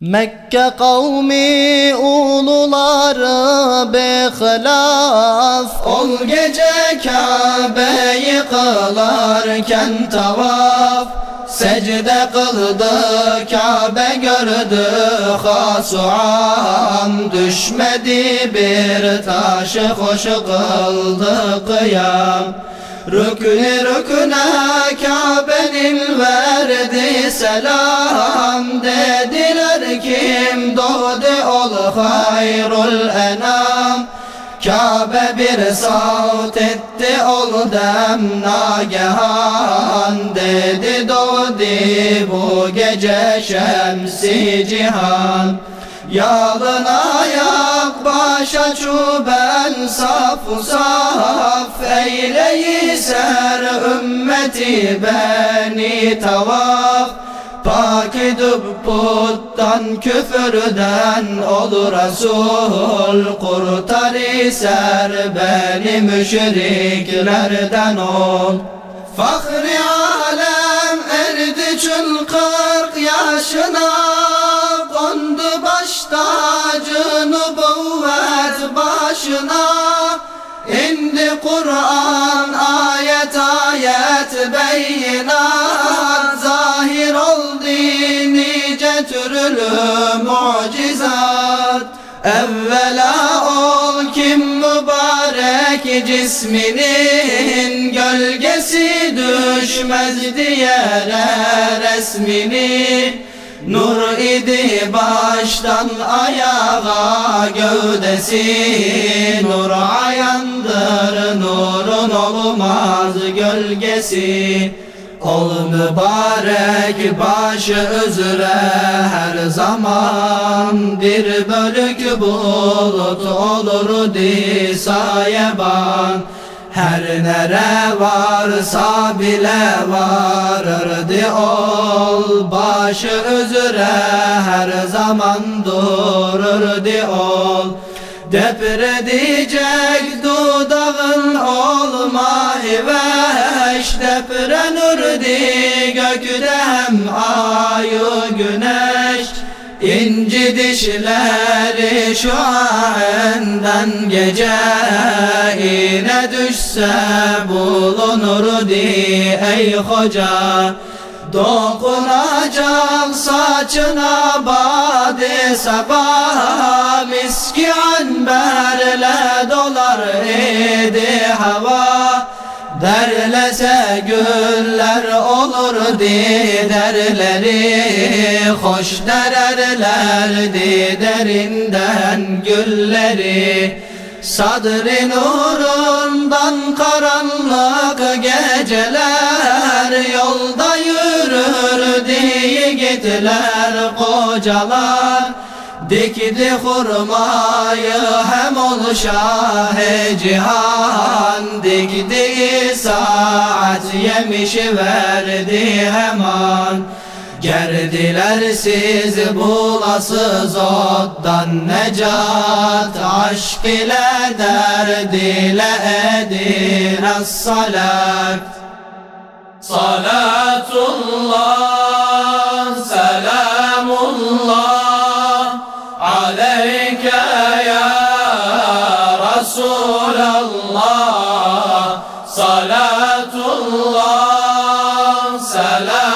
Mekke kavmi uluları behlaf Ol gece Kabe'yi kılarken tavaf. Secde kıldı Kabe gördü hasuam Düşmedi bir taşı hoş kıldı kıyam Rüknü rüküne Kabe'nin verdi selam Dediler kim? Doğdu ol hayrul enam. Kabe bir saut etti ol dem nagehan Dedi doğdu bu gece şemsi cihan. Yalın ayak başa çuben safu saf Eyleyi ser ümmeti beni tavaf. Pak edip puttan küfürden ol Resul Kurtar iser beni müşriklerden ol. Fahri başına İndi Kur'an ayet ayet beyinat. Zahir oldu nice türlü mucizat. Evvela ol kim mübarek cisminin Gölgesi düşmez diyere resmini Nur idi baştan ayağa gövdesi. Nur ayandır nurun olmaz gölgesi. Ol mübarek başı üzere her zaman Bir bölük bulut olur di sayeban her nere varsa bile varırdı ol. Başı üzere her zaman dururdu ol. Depredecek dudağın olma hiveş Deprenurdi gökte hem ayı güneş İnci dişleri şu enden gece Yine düşse bulunur di ey hoca. Dokunacak saçına bade sabah Miski anberle dolar idi hava Derlese güller olur di derleri Hoş dererlerdi derinden gülleri. Sadri nurundan karanlık geceler Yolda yürür diye gittiler kocalar Dikdi hurmayı hem ol şah cihan. Dikdi saat yemiş verdi hemen. Gerdiler siz bulasız ottan necat. Aşk ile derd ile edin as-salat. Salatullah, Salatullah,